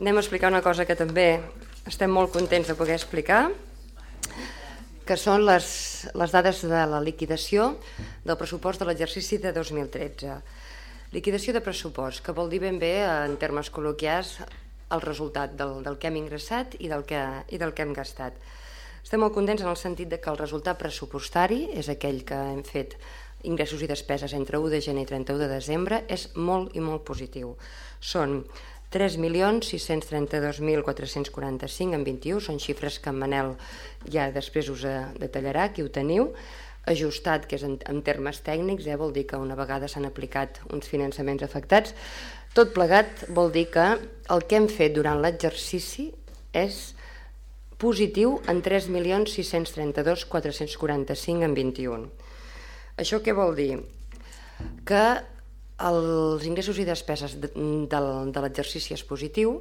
Anem a explicar una cosa que també estem molt contents de poder explicar, que són les, les dades de la liquidació del pressupost de l'exercici de 2013. Liquidació de pressupost, que vol dir ben bé, en termes col·loquials, el resultat del, del que hem ingressat i del que, i del que hem gastat. Estem molt contents en el sentit de que el resultat pressupostari és aquell que hem fet ingressos i despeses entre 1 de gener i 31 de desembre, és molt i molt positiu. Són 3.632.445 en 21, són xifres que en Manel ja després us detallarà, que ho teniu, ajustat, que és en, en termes tècnics, eh, vol dir que una vegada s'han aplicat uns finançaments afectats, tot plegat vol dir que el que hem fet durant l'exercici és positiu en 3.632.445 en 21. Això què vol dir? Que els ingressos i despeses de, de, de l'exercici és positiu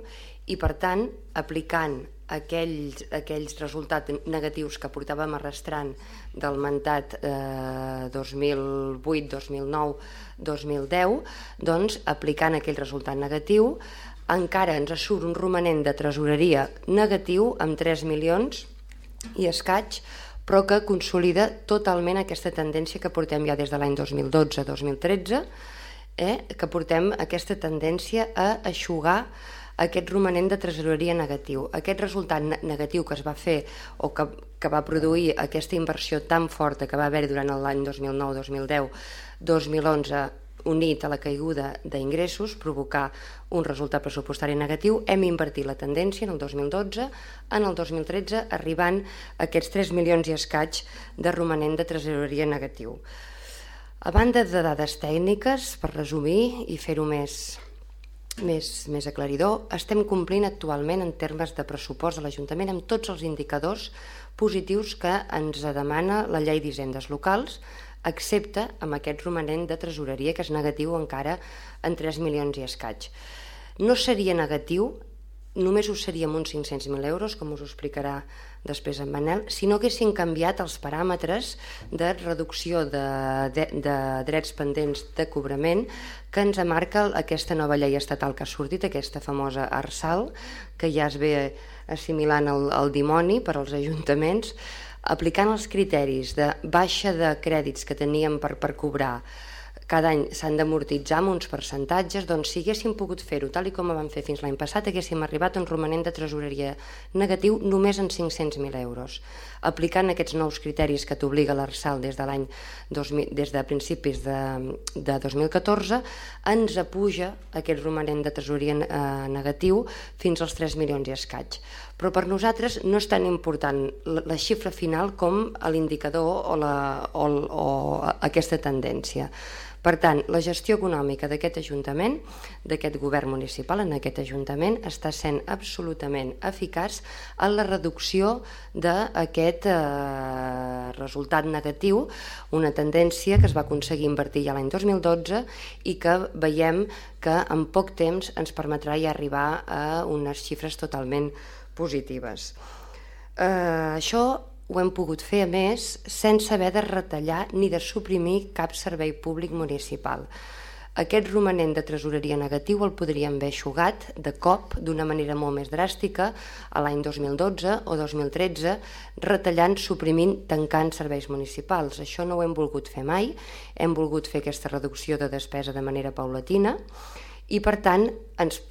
i, per tant, aplicant aquells, aquells resultats negatius que portàvem arrastrant del mandat eh, 2008, 2009, 2010, doncs, aplicant aquell resultat negatiu, encara ens surt un romanent de tresoreria negatiu amb 3 milions i escaig però que consolida totalment aquesta tendència que portem ja des de l'any 2012-2013, eh, que portem aquesta tendència a aixugar aquest romanent de tresoreria negatiu. Aquest resultat negatiu que es va fer o que, que va produir aquesta inversió tan forta que va haver durant l'any 2009, 2010, 2011 unit a la caiguda d'ingressos, provocar un resultat pressupostari negatiu, hem invertit la tendència en el 2012, en el 2013, arribant a aquests 3 milions i escaig de romanent de tresoreria negatiu. A banda de dades tècniques, per resumir i fer-ho més, més, més aclaridor, estem complint actualment en termes de pressupost de l'Ajuntament amb tots els indicadors positius que ens demana la llei d'hisendes locals, excepte amb aquest romanent de tresoreria que és negatiu encara en 3 milions i escaig. No seria negatiu, només ho seria amb uns 500.000 euros, com us ho explicarà després en Manel, si no haguessin canviat els paràmetres de reducció de, de, de drets pendents de cobrament que ens marca aquesta nova llei estatal que ha sortit, aquesta famosa ARSAL, que ja es ve assimilant el, el dimoni per als ajuntaments, aplicant els criteris de baixa de crèdits que teníem per, per cobrar, cada any s'han d'amortitzar amb uns percentatges, doncs si haguéssim pogut fer-ho tal i com ho vam fer fins l'any passat, haguéssim arribat a un romanent de tresoreria negatiu només en 500.000 euros. Aplicant aquests nous criteris que t'obliga l'ARSAL des de l'any des de principis de, de 2014, ens apuja aquest romanent de tresoreria eh, negatiu fins als 3 milions i escaig. Però per nosaltres no és tan important la, la xifra final com l'indicador o, la, o, o aquesta tendència. Per tant, la gestió econòmica d'aquest Ajuntament, d'aquest govern municipal en aquest Ajuntament, està sent absolutament eficaç en la reducció d'aquest eh, resultat negatiu, una tendència que es va aconseguir invertir ja l'any 2012 i que veiem que en poc temps ens permetrà ja arribar a unes xifres totalment positives. Eh, això ho hem pogut fer, a més, sense haver de retallar ni de suprimir cap servei públic municipal. Aquest romanent de tresoreria negatiu el podríem haver aixugat de cop, d'una manera molt més dràstica, a l'any 2012 o 2013, retallant, suprimint, tancant serveis municipals. Això no ho hem volgut fer mai, hem volgut fer aquesta reducció de despesa de manera paulatina i, per tant, ens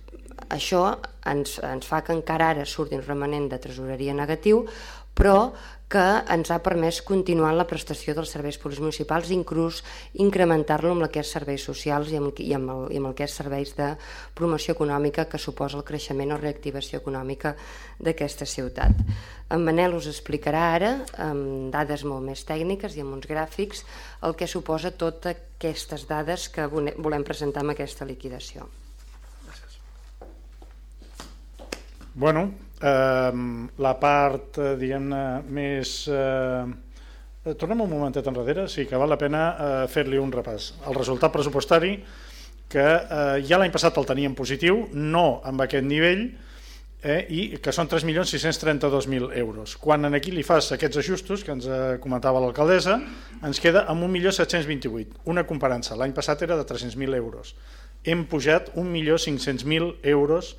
això ens, ens fa que encara ara surti un remanent de tresoreria negatiu, però que ens ha permès continuar la prestació dels serveis públics municipals, inclús incrementar-lo amb és serveis socials i amb, i, amb el, i amb és serveis de promoció econòmica que suposa el creixement o reactivació econòmica d'aquesta ciutat. En Manel us explicarà ara, amb dades molt més tècniques i amb uns gràfics, el que suposa totes aquestes dades que volem presentar amb aquesta liquidació. Bueno, la part, eh, diguem-ne, més... Eh, tornem un momentet enrere, sí que val la pena eh, fer-li un repàs. El resultat pressupostari, que eh, ja l'any passat el teníem positiu, no amb aquest nivell, eh, i que són 3.632.000 euros. Quan en aquí li fas aquests ajustos, que ens eh, comentava l'alcaldessa, ens queda amb 1.728.000, una comparança. L'any passat era de 300.000 euros. Hem pujat 1.500.000 euros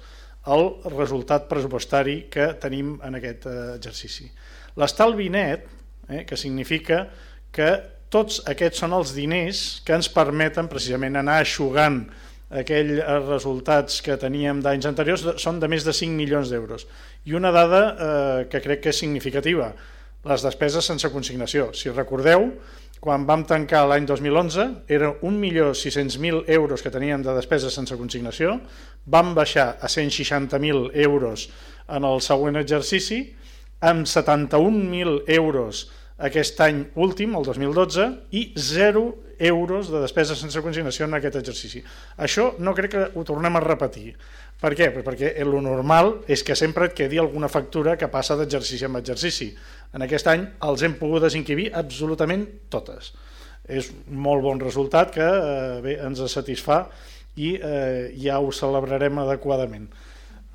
el resultat pressupostari que tenim en aquest eh, exercici. L'estalvi net, eh, que significa que tots aquests són els diners que ens permeten precisament anar aixugant aquells resultats que teníem d'anys anteriors són de més de 5 milions d'euros. I una dada eh, que crec que és significativa, les despeses sense consignació. Si recordeu, quan vam tancar l'any 2011 era 1.600.000 euros que teníem de despeses sense consignació, vam baixar a 160.000 euros en el següent exercici, amb 71.000 euros aquest any últim, el 2012, i 0 euros de despesa sense consignació en aquest exercici. Això no crec que ho tornem a repetir. Per què? Perquè el normal és que sempre et quedi alguna factura que passa d'exercici en exercici. En aquest any els hem pogut desinquibir absolutament totes. És un molt bon resultat que eh, bé, ens satisfà i eh, ja ho celebrarem adequadament.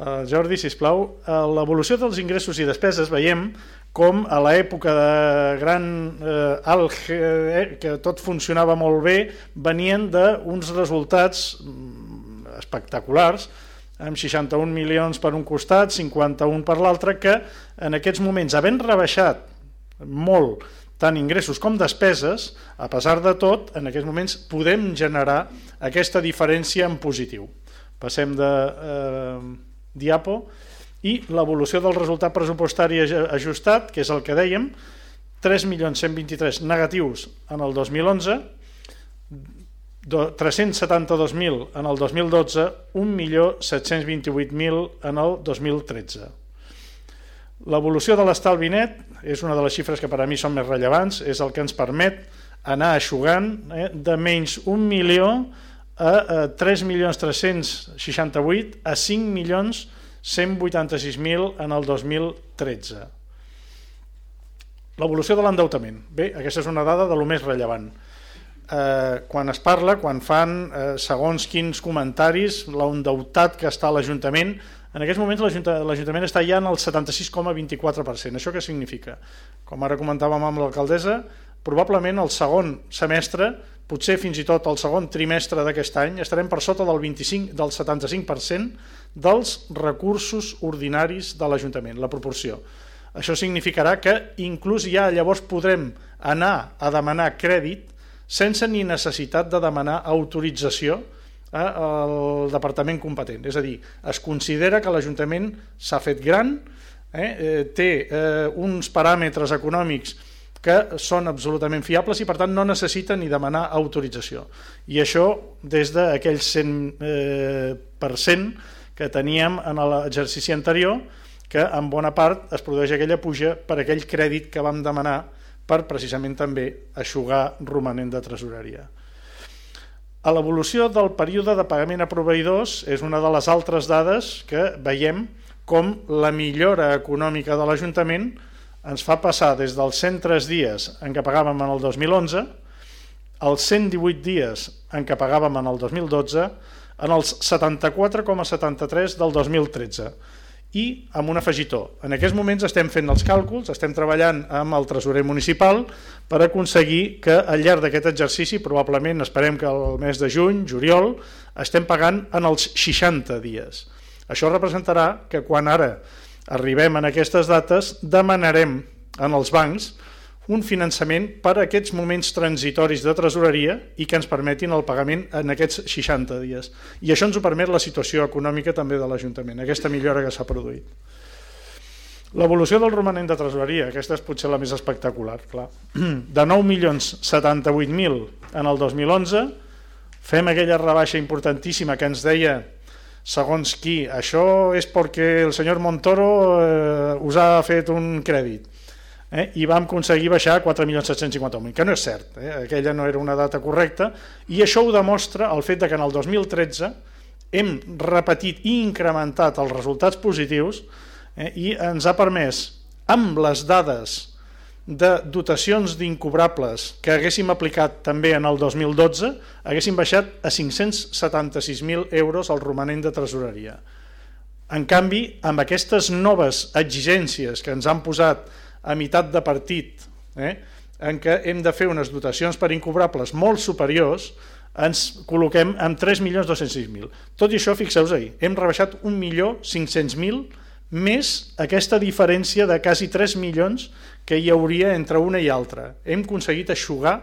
Uh, Jordi, si plau, uh, l'evolució dels ingressos i despeses veiem com a l'època de gran eh, alge, eh, que tot funcionava molt bé, venien d'uns resultats mm, espectaculars, amb 61 milions per un costat, 51 per l'altre, que en aquests moments, havent rebaixat molt tant ingressos com despeses, a pesar de tot, en aquests moments podem generar aquesta diferència en positiu. Passem de... Eh, diapo, i l'evolució del resultat pressupostari ajustat, que és el que dèiem, 3.123 negatius en el 2011, 372.000 en el 2012, 1.728.000 en el 2013. L'evolució de l'estalvi net és una de les xifres que per a mi són més rellevants, és el que ens permet anar aixugant eh, de menys 1 milió a 3.368 a 5.186.000 en el 2013. L'evolució de l'endeutament. Bé, aquesta és una dada de lo més rellevant. Eh, quan es parla, quan fan eh, segons quins comentaris, l'endeutat que està l'Ajuntament, en aquests moments l'Ajuntament està ja en el 76,24%. Això què significa? Com ara comentàvem amb l'alcaldessa, probablement el segon semestre potser fins i tot el segon trimestre d'aquest any estarem per sota del 25 del 75% dels recursos ordinaris de l'Ajuntament, la proporció. Això significarà que inclús ja llavors podrem anar a demanar crèdit sense ni necessitat de demanar autorització eh, al departament competent. És a dir, es considera que l'Ajuntament s'ha fet gran, eh, eh té eh, uns paràmetres econòmics que són absolutament fiables i per tant no necessiten ni demanar autorització. I això des d'aquell 100% eh, per que teníem en l'exercici anterior, que en bona part es produeix aquella puja per aquell crèdit que vam demanar per precisament també aixugar romanent de tresoreria. A l'evolució del període de pagament a proveïdors és una de les altres dades que veiem com la millora econòmica de l'Ajuntament ens fa passar des dels 103 dies en què pagàvem en el 2011 als 118 dies en què pagàvem en el 2012 en els 74,73 del 2013 i amb un afegitó. En aquests moments estem fent els càlculs, estem treballant amb el tresorer municipal per aconseguir que al llarg d'aquest exercici, probablement esperem que el mes de juny, juliol, estem pagant en els 60 dies. Això representarà que quan ara arribem en aquestes dates, demanarem en els bancs un finançament per a aquests moments transitoris de tresoreria i que ens permetin el pagament en aquests 60 dies. I això ens ho permet la situació econòmica també de l'Ajuntament, aquesta millora que s'ha produït. L'evolució del romanent de tresoreria, aquesta és potser la més espectacular, clar. De 9.078.000 en el 2011, fem aquella rebaixa importantíssima que ens deia segons qui. Això és perquè el senyor Montoro eh, us ha fet un crèdit eh? i vam aconseguir baixar a 4.751.000, que no és cert, eh? aquella no era una data correcta, i això ho demostra el fet de que en el 2013 hem repetit i incrementat els resultats positius eh? i ens ha permès, amb les dades de dotacions d'incobrables que haguéssim aplicat també en el 2012, haguéssim baixat a 576.000 euros el romanent de tresoreria. En canvi, amb aquestes noves exigències que ens han posat a meitat de partit, eh, en què hem de fer unes dotacions per incobrables molt superiors, ens col·loquem amb 3.206.000. Tot i això, fixeu-vos ahir, hem rebaixat 1.500.000 més aquesta diferència de quasi 3 milions que hi hauria entre una i altra. Hem aconseguit aixugar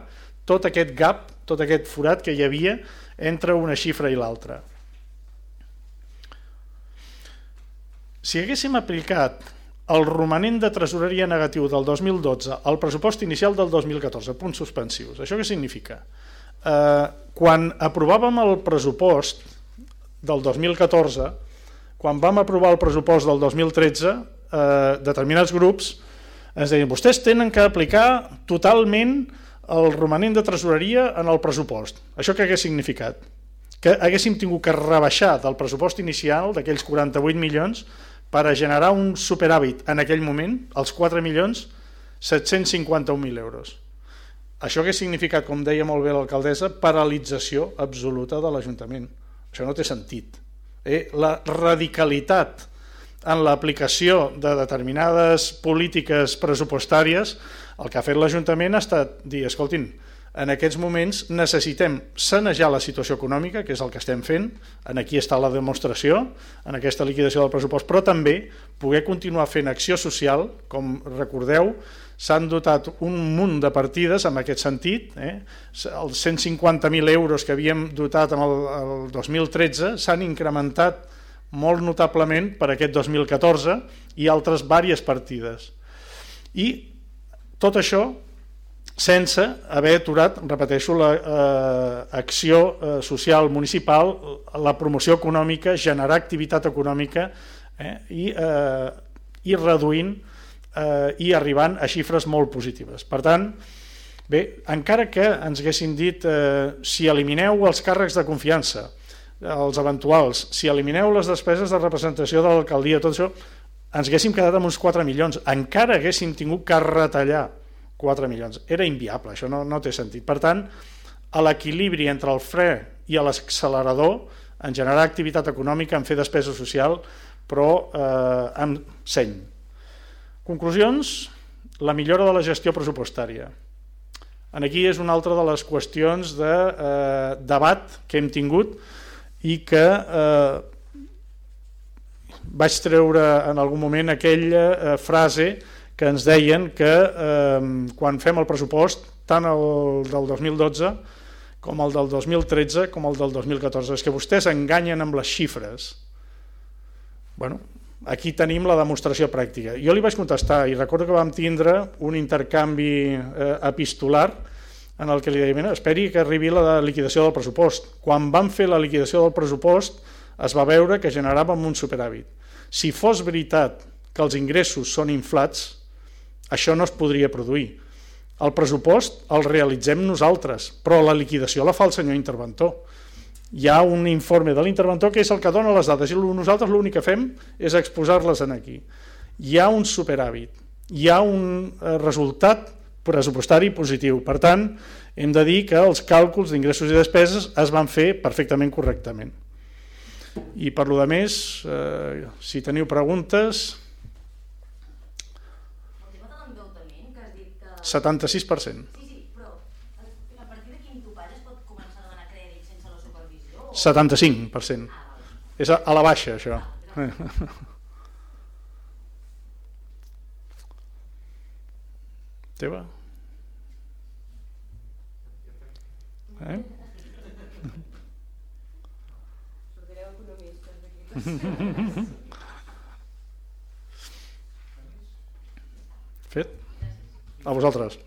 tot aquest gap, tot aquest forat que hi havia entre una xifra i l'altra. Si haguéssim aplicat el romanent de tresoreria negatiu del 2012 al pressupost inicial del 2014, punts suspensius, això què significa? Eh, quan aprovàvem el pressupost del 2014, quan vam aprovar el pressupost del 2013, eh, determinats grups ens deien vostès tenen que aplicar totalment el romanent de tresoreria en el pressupost. Això què hagués significat? Que haguéssim tingut que rebaixar del pressupost inicial, d'aquells 48 milions, per a generar un superàvit en aquell moment, els 4 milions 751.000 euros. Això que significat, com deia molt bé l'alcaldessa, paralització absoluta de l'Ajuntament. Això no té sentit. Eh? La radicalitat en l'aplicació de determinades polítiques pressupostàries, el que ha fet l'Ajuntament ha estat dir, escoltin, en aquests moments necessitem sanejar la situació econòmica, que és el que estem fent, en aquí està la demostració, en aquesta liquidació del pressupost, però també poder continuar fent acció social, com recordeu, s'han dotat un munt de partides en aquest sentit, eh? els 150.000 euros que havíem dotat en el, el 2013 s'han incrementat molt notablement per aquest 2014 i altres vàries partides. I tot això sense haver aturat, repeteixo, l'acció eh, eh, social municipal, la promoció econòmica, generar activitat econòmica eh, i, eh, i reduint eh, i arribant a xifres molt positives. Per tant, bé, encara que ens haguessin dit eh, si elimineu els càrrecs de confiança, els eventuals, si elimineu les despeses de representació de l'alcaldia, tot això, ens haguéssim quedat amb uns 4 milions, encara haguéssim tingut que retallar 4 milions. Era inviable, això no, no té sentit. Per tant, a l'equilibri entre el fre i l'accelerador, en generar activitat econòmica, en fer despesa social, però eh, amb seny. Conclusions, la millora de la gestió pressupostària. En aquí és una altra de les qüestions de eh, debat que hem tingut i que eh, vaig treure en algun moment aquella eh, frase que ens deien que eh, quan fem el pressupost, tant el del 2012 com el del 2013 com el del 2014, és que vostès enganyen amb les xifres. Bueno, aquí tenim la demostració pràctica. Jo li vaig contestar i recordo que vam tindre un intercanvi eh, epistolar en el que li deia, esperi que arribi la liquidació del pressupost. Quan vam fer la liquidació del pressupost es va veure que generàvem un superàvit. Si fos veritat que els ingressos són inflats, això no es podria produir. El pressupost el realitzem nosaltres, però la liquidació la fa el senyor interventor. Hi ha un informe de l'interventor que és el que dona les dades i nosaltres l'únic que fem és exposar-les en aquí. Hi ha un superàvit, hi ha un eh, resultat pressupostari positiu. Per tant, hem de dir que els càlculs d'ingressos i despeses es van fer perfectament correctament. I per lo de més, eh, si teniu preguntes... 76%. Sí, sí, però a partir de quin topall es pot començar a demanar crèdit sense la supervisió? 75%. Ah, És a, la baixa, això. Teva? Eh? Fet? A vosaltres.